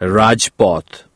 Rajpath.